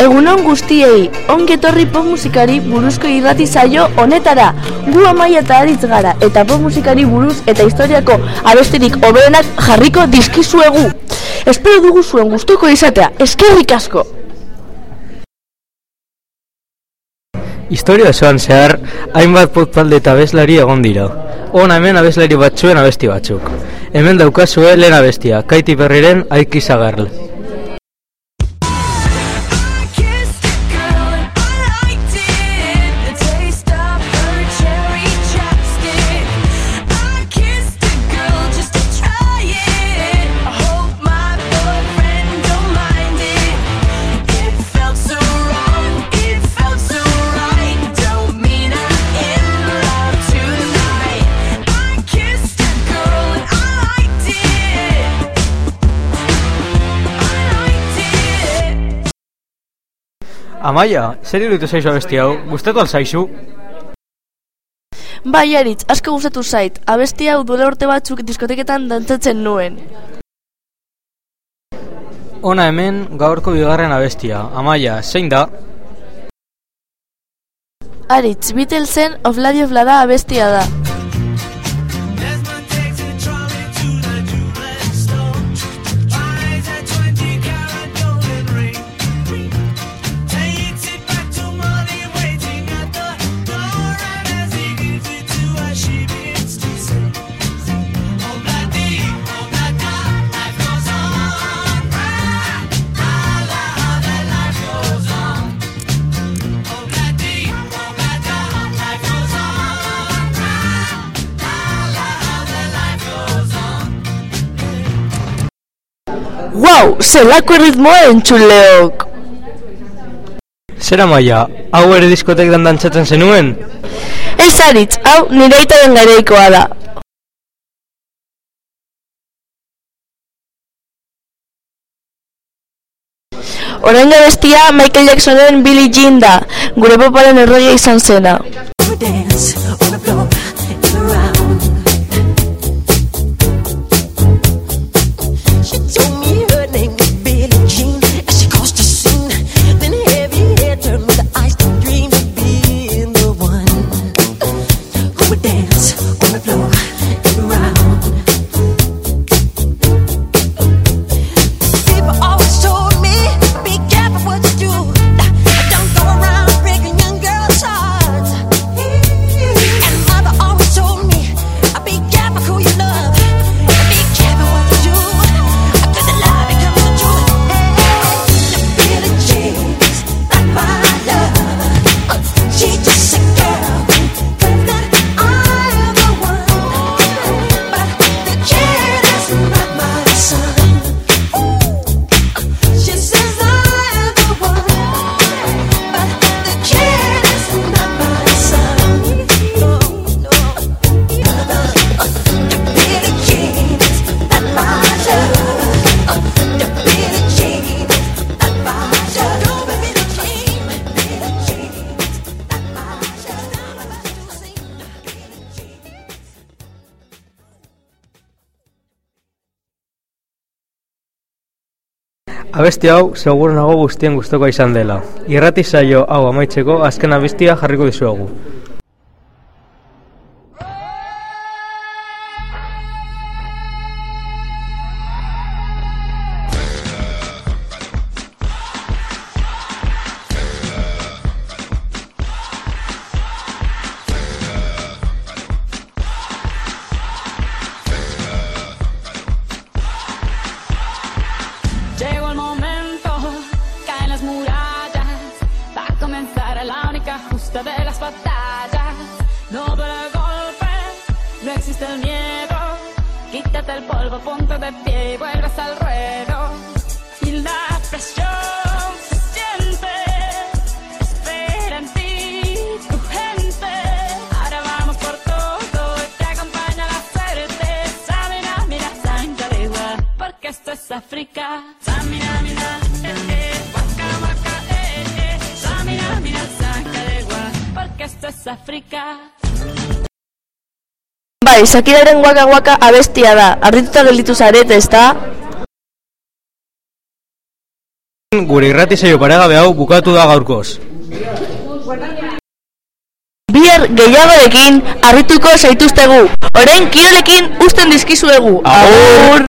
Egunon guztiei, ongi etorri pop musikari buruzko irrati zaio honetara. Gu amaia eta aritz gara, eta pop musikari buruz eta historiako abesterik oberenak jarriko dizkizuegu. Espero dugu zuen gustuko izatea, eskerrik asko! Historia osoan zehar, hainbat pop talde eta abeslari egon dira. Hona hemen abeslari batzuen abesti batzuk. Hemen daukazue lehen abestia, Katy Perryren I Kiss Amaia, zer iruditu zaizu abesti hau? Gustatu alzaizu? Bai aritz, asko gustatu zait, abesti hau duela urte batzuk diskoteketan dantzatzen nuen. Hona hemen gaurko bigarren abestia. Amaia, zein da? Aritz, Beatlesen of Lady of Lada abestia da. Wow, zelako ritmoa entzuleok! Zer Amaia, hau ere diskoteketan dantzatzen zenuen? Ez aritz, hau nire aitaren gareikoa da. Orain bestia Michael Jacksonen Billie Jean da, gure poparen erroia izan zena. dance She told me Abesti hau, seguru nago guztien gustuko izan dela. Irrati saio hau amaitzeko azken abestia jarriko dizuegu. Batallas. El golpe, no existe el miedo, quítate el polvo, ponte de pie y vuelves al ruedo. Y la presión se siente, espera en ti tu gente. Ahora vamos por todo y te acompaña la suerte. Samina, mira, Santa Legua, porque esto es África. Samina, mira, Porque esto es África. Bai, Shakiraren waka waka abestia da. Arrituta gelditu zarete, ezta? Gure irrati saio paregabe hau bukatu da gaurkoz. Bihar gehiagorekin harrituko zaituztegu. Orain kirolekin usten dizkizuegu. Agur!